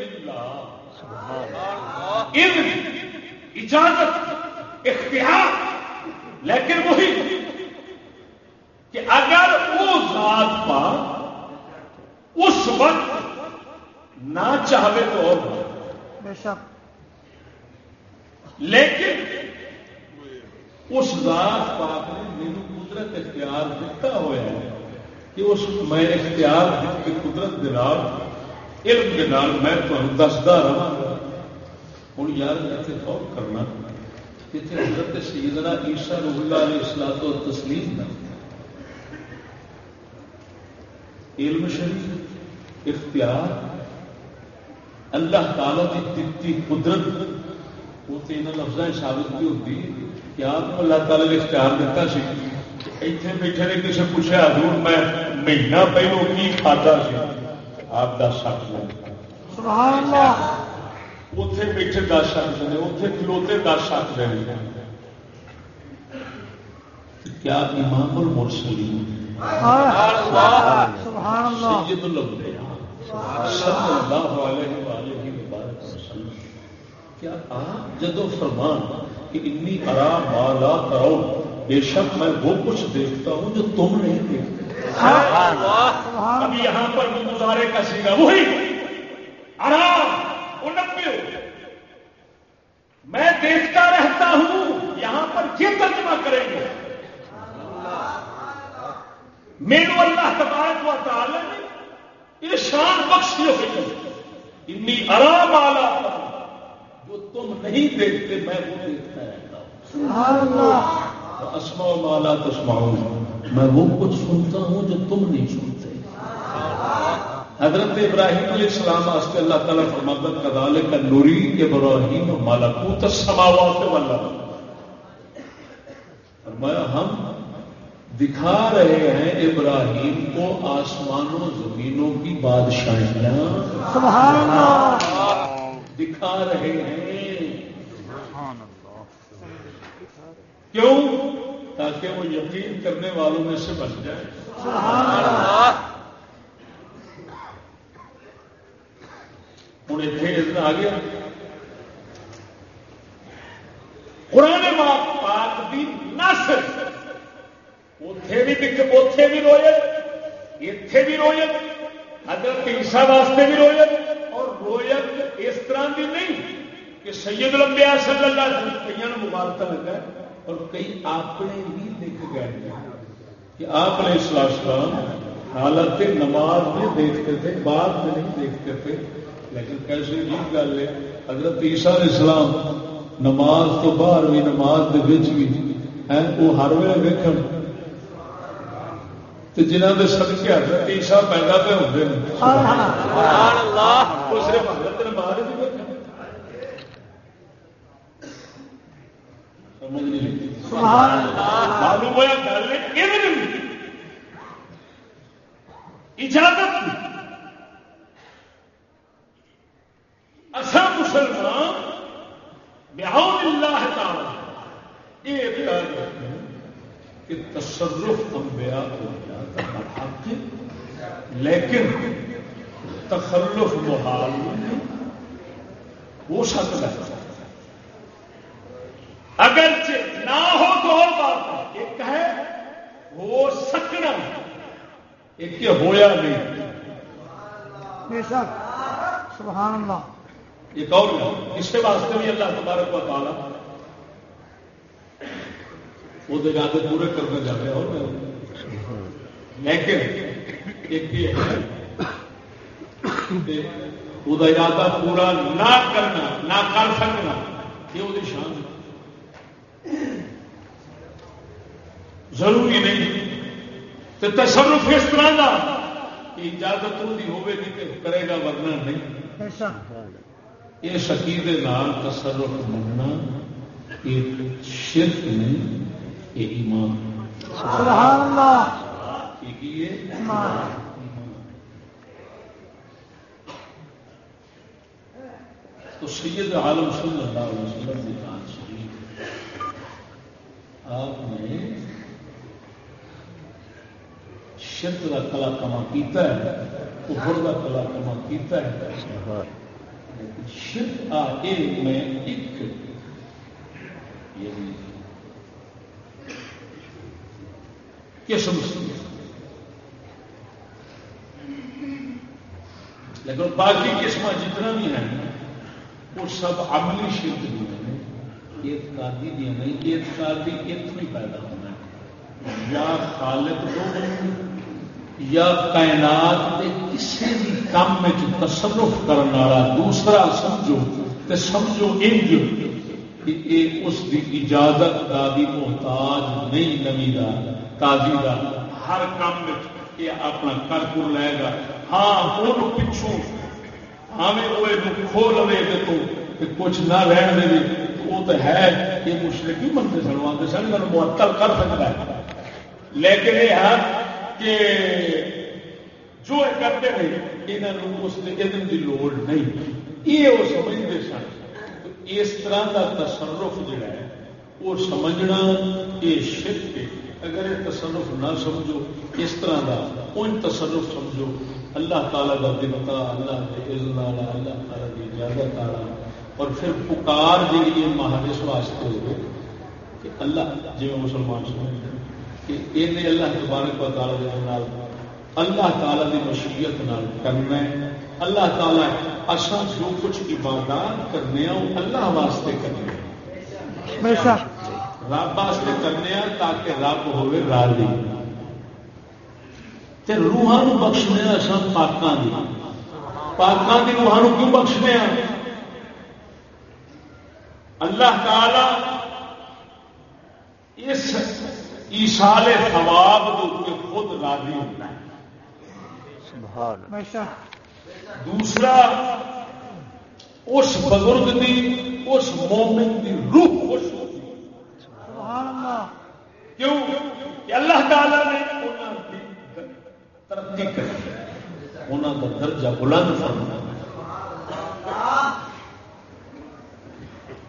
اجازت اختیار۔ لیکن وہی کہ اگر وہ ذات پا اس وقت نہ چاہے تو اور بے شک۔ لیکن اس ذات پاک نے میرے قدرت اختیار دیتا ہوا ہے کہ اس میں اختیار کی قدرت نال علم نال میں تمہیں دستا رہا ہوں یار اتنے غور کرنا اتنے حضرت سیدنا عیسیٰ روح اللہ علیہ السلام تو تسلیم نہ علم شریف اختیار اللہ تعالی کی دتی قدرت وہ تو یہاں لفظ ثابت بھی ہوتی کہ آپ کو اللہ تعالی نے اختیار دیتا سی اتنے بیٹھے نے کسی پوچھا حضور میں مہینہ پہلو کی کھاتا سی آپ دس سکتے سبحان اللہ اتے بیٹھے دس سکتے ہیں اتے کھلوتے دس سکتے ہیں کیا امام المرسلین سبحان اللہ سید الانبیاء صلی اللہ علیہ وآلہ وبارک وسلم کیا آپ جدو فرمان کہ انی ارا مالا کرو بے شک میں وہ کچھ دیکھتا ہوں جو تم نہیں دیکھتے سبحان اب یہاں پر گزارے کا سیگا وہی آرام میں دیکھتا رہتا ہوں یہاں پر یہ ترجمہ کریں گے۔ میرو اللہ تبارک و تعالی نے یہ شان بخشی ہوئی انی آرام آلہ جو تم نہیں دیکھتے میں وہ دیکھتا رہتا ہوں۔ سبحان اللہ۔ اسما مالا تسماؤں میں وہ کچھ سنتا ہوں جو تم نہیں سنتے۔ حضرت ابراہیم علیہ السلام واسطے اللہ تعالیٰ فرماتا کدال کا نوری ابراہیم مالا کو سماوات والا فرمایا ہم دکھا رہے ہیں ابراہیم کو آسمانوں زمینوں کی بادشاہیاں۔ سبحان اللہ! دکھا رہے ہیں۔ کیوں؟ تاکہ وہ یقین کرنے والوں میں سے بن جائے۔ سبحان اللہ! ہوں اتنے اتنا آ گیا۔ قرآن پاک پاک دی نسل اتے بھی اتے بھی رویت اتے بھی رویت حضرت عیسیٰ واسطے بھی رویت اور رویت اس طرح کی نہیں کہ سید لمبیا صلی اللہ علیہ وسلم کئی مبارکہ لگا اور کئی اپنے بھی لکھ گئے کہ آپ علیہ السلام حالت نماز میں دیکھتے تھے، بعد میں نہیں دیکھتے تھے لیکن کیسے عجیب گل ہے حضرت عیسیٰ علیہ السلام نماز تو باہر بھی نماز کے بچ بھی ہے وہ ہر ویلے ویکن تو جنہوں کے سدکے حضرت عیسیٰ پیدا پہ ہوتے ہیں وہ صرف حضرت نماز ہی ویکن سمجھ نہیں لگی۔ سبحان اللہ معلوم ہوا گل اجازت۔ اصل مسلمان بیاؤن اللہ تعالی۔ یہ اختیار کرتے ہیں کہ تصرف انبیاء کو جاتا حق لیکن تخلف محال نہیں ہو سکتا ہے۔ اگر نہ ہو تو اور بات ہے، ایک ہے ہو سکنا، ایک ہویا نہیں۔ بے شک۔ سبحان اللہ۔ ایک اور ہے اس کے واسطے بھی اللہ تبارک و تعالیٰ وہ تو ارادے پورے کرنے جاتے ہیں، اور لیکن ایک یہ ہے وہ ارادہ پورا نہ کرنا، نہ کر سکنا، یہ وہ شان ہے۔ ضروری نہیں۔ تو تصرف اس طرح کا اجازت ان کرے گا، ورنہ نہیں۔ یہ شکیل نال تصرف مننا ایک شرک نہیں یہ ایمان سبحان اللہ۔ یہ ایمان۔ تو سید عالم صلی اللہ علیہ وسلم نے کہا شریف آپ نے شرک کا کلا کما کیتا ہے کفر کا کلا کما کیتا ہے۔ لیکن شرک آ اے میں ایک یعنی قسم سی لیکن باقی قسم جتنا بھی ہیں وہ سب عملی شرک بھی ہیں اعتقادی بھی نہیں اعتقادی اتنی پیدا ہونا ہے یا خالق دو یا کائنات کے کسی بھی کام میں تصرف کرنے والا دوسرا سمجھو تے سمجھو انج کہ یہ اس کی اجازت کا بھی محتاج نہیں نمی دا، تازی دا۔ ہر کام میں یہ اپنا کر کر لے گا۔ ہاں وہ پچھوں ہمیں وہ کھو لے دے تو کچھ نہ رہن دے تو وہ تو ہے یہ مشرق ہی منتے سن آتے سن معطل کر سکتا ہے۔ لیکن یہ ہے کہ جو کرتے ہیں یہاں اس علم کی لوڑ نہیں۔ یہ وہ سمجھتے سن۔ اس طرح کا تصرف جڑا ہے، وہ سمجھنا یہ شرک ہے۔ اگر یہ تصرف نہ سمجھو، اس طرح کا ان تصرف سمجھو۔ اللہ تعالیٰ کا دلتا اللہ کے عزن والا، اللہ تعالیٰ کی اجازت والا۔ اور پھر پکار جی مہارش واسطے ہوئے، کہ اللہ جی مسلمان سمجھتے کہ یہ اللہ تبارک و تعالیٰ نال اللہ تعالیٰ کی مشیت نال کرنا ہے۔ اللہ تعالیٰ اصل جو کچھ عبادات کرنے وہ اللہ واسطے کرنے شک رب واسطے کرنے ہیں تاکہ رب ہوئے راضی۔ تے روحاں نو بخشنے اصا پاکاں دی۔ پاکاں دی روحاں نو کیوں بخشنے ہیں اللہ تعالی اس ایسال ثواب کے خود راضی ہوتا ہے۔ سبحان بے شک دوسرا اس بزرگ دی اس مومن دی روح خوش ہوتی ہے۔ سبحان اللہ۔ کیوں؟ کہ اللہ تعالی نے ترقی کری۔ انہاں کا درجہ بلند فرمایا۔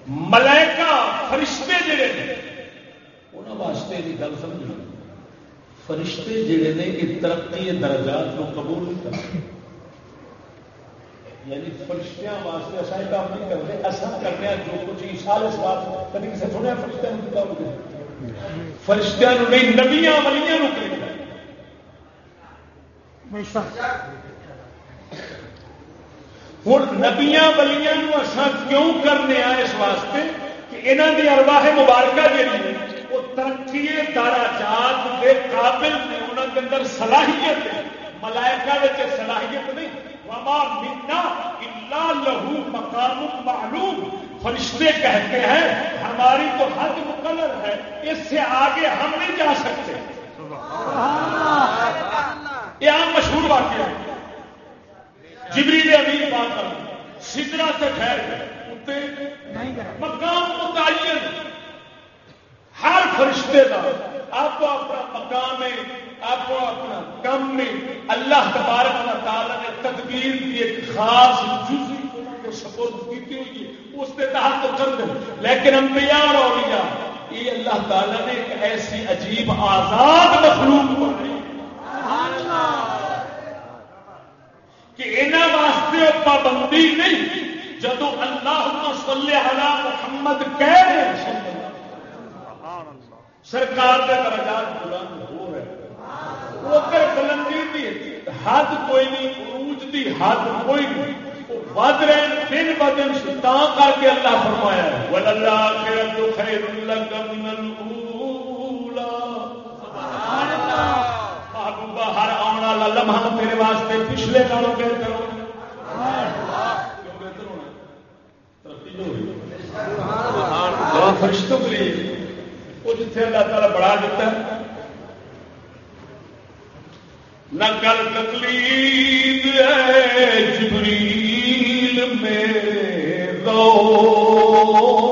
ملائکہ فرشتے جڑے نے انہاں واسطے دی گل سمجھنا۔ فرشتے جڑے نے یہ ترقی درجات کو قبول نہیں کرتے۔ یعنی فرشتیاں واسطے ایسا ہی کام نہیں کرتے ایسا کرنے جو کچھ سال اس بات کبھی کسی سنیا فرشتیاں کی کام کرتے۔ فرشتیاں نہیں، نبیاں ولیاں ہوں نبیاں ولیاں نو کیوں کرنے اس واسطے کہ انہاں دی ارواح مبارکہ جڑی ہے وہ ترقی دراجات دے قابل نے انہاں کے اندر صلاحیت ہے۔ ملائکہ وچ صلاحیت نہیں۔ وما منا الا لہو مقام معلوم۔ فرشتے کہتے ہیں، ہماری تو حد مقرر ہے، اس سے آگے ہم نہیں جا سکتے۔ یہ عام مشہور واقعہ ہے۔ جبریل امین بات کر سدرا سے ٹھہر گئے۔ مقام متعین۔ ہر فرشتے کا آپ اپنا مقام ہے، آپ اپنا کم میں اللہ تبارک و تعالی نے تدبیر کی ایک خاص جزی کو سپورٹ کی ہوئی ہے اس کے تحت تو کر دیں لیکن انبیاء اور اولیاء، یہ اللہ تعالی نے ایک ایسی عجیب آزاد مخلوق بنائی کہ انہوں واسطے پابندی نہیں جدو اللہ صلی علی محمد کہہ رہے ہیں سرکار کے درجات بلند ہو رہے کر بلندی دی حد کوئی نہیں عروج دی حد کوئی نہیں ود رہے دن ب دن تا کر کے اللہ فرمایا ہے۔ وَلَلَّآخِرَةُ خَيْرٌ لَكَ مِنَ محبوبہ ہر آنے والا لمحہ تیرے واسطے پچھلے نالوں بہتر ہونا ترقی جو ہوئی۔ اور فرشتوں کے لیے۔ وہ جتنے اللہ تعالیٰ بڑھا دیتا ہے۔ نہ کل تکلیف ہے جبریل میں رو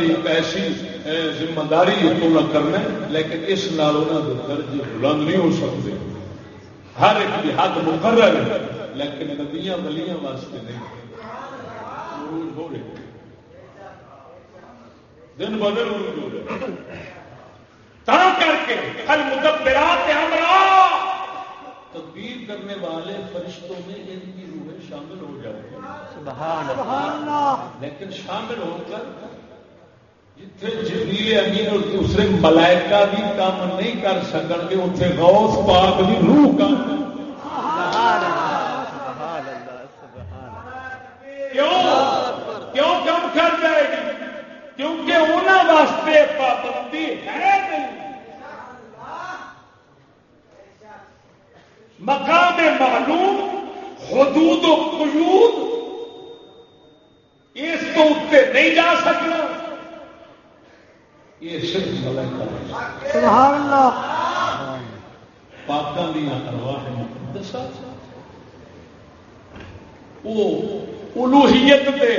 ایک ایسی ذمہ داری پورا کرنا لیکن اس نال انہوں کے درجے بلند نہیں ہو سکتے۔ ہر ایک کی حد مقرر ہے لیکن ندیاں گلیاں واسطے نہیں۔ ہو رہے دن عروج ہو رہے تا کر کے ہر مدبرات امرا تدبیر کرنے والے فرشتوں میں ان کی روحیں شامل ہو جاتی ہیں۔ لیکن شامل ہو کر جتھے جبریل امین اور دوسرے ملائکہ بھی کام نہیں کر سکن گے اتنے غوث پاک بھی روح کام کیوں؟ کیوں کم کر جائے گی؟ کیونکہ انہوں واسطے پابندی ہے نہیں۔ مقام معلوم، حدود و قیود، اس کو اتنے نہیں جا سکنا۔ یہ صرف ملائکہ سبحان اللہ۔ پاکاں دیا ارواح مقدسات وہ الوہیت دے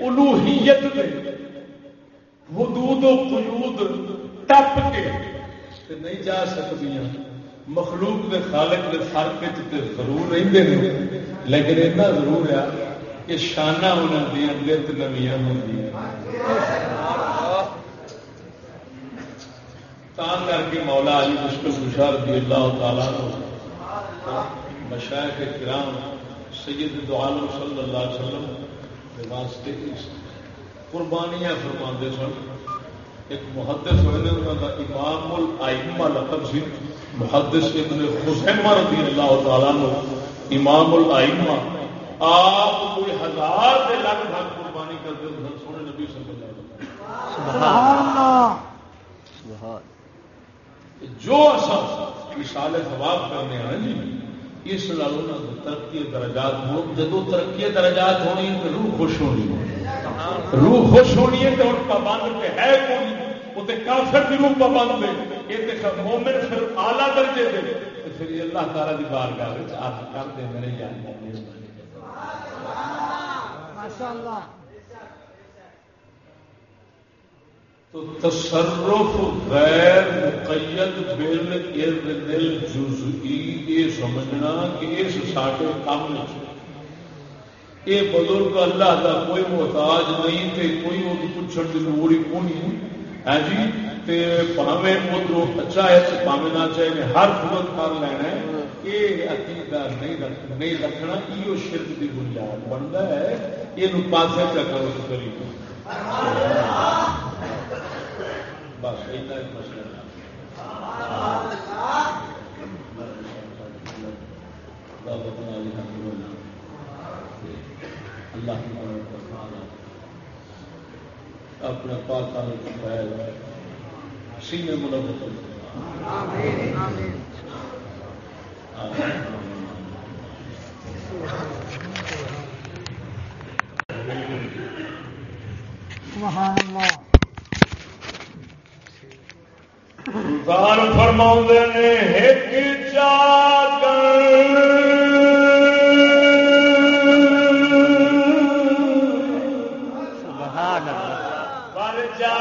الوہیت دے۔ حدود و قیود ٹپ کے۔ نہیں جا سکتی مخلوق دے خالق دے فرق تے ضرور رہندے نے۔ لیکن اتنا ضرور ہے کہ شانہ انہاں دی اندر نویاں ہوندیاں تاں کر کے مولا علی مشکل خوشار رضی اللہ تعالیٰ کو مشاعر کرام سید دو عالم صلی اللہ علیہ وسلم کے واسطے قربانیاں فرماندے سن۔ ایک محدث ہوئے نے انہوں کا امام الائمہ لقب سی۔ محدث ابن خزیمہ رضی اللہ تعالیٰ نے امام الائمہ۔ آپ کوئی ہزار سے لگ بھگ قربانی کرتے ہیں سونے نبی صلی اللہ علیہ وسلم۔ سبحان اللہ۔ سبحان جو اصل مثال ثواب کرنے ہیں جی اس نال انہوں ترقی درجات ہو جدو ترقی درجات ہونی تو روح خوش ہونی روح خوش ہونی ہے تو پابند پہ ہے کون وہ تو کافر کی روح پابند ہے یہ تو مومن پھر آلہ درجے دے۔ پھر یہ اللہ تعالیٰ کی بارگاہ میں آپ کر دے، میرے یاد ماشاء اللہ۔ تو تصرف غیر مقید بل اذن الجزئی یہ سمجھنا کہ اس ساڈے کام یہ بزرگ اللہ کا کوئی محتاج نہیں، تے کوئی وہ پوچھنے کی لوڑ ہی کونی۔ ہے جی تے پاوے ادھر اچھا ہے، تے پاوے نہ چاہے ہر صورت کر لینا ہے۔ یہ عقیدہ نہیں نہیں رکھنا یہ شرک کی بنیاد بنتا ہے۔ یہ پاسے چکر کری بس ایسا ایک مسئلہ اللہ اپنے پاک سینے ملک سبحان اللہ۔ گان فرما نے ایک سبحان اللہ۔ پر جا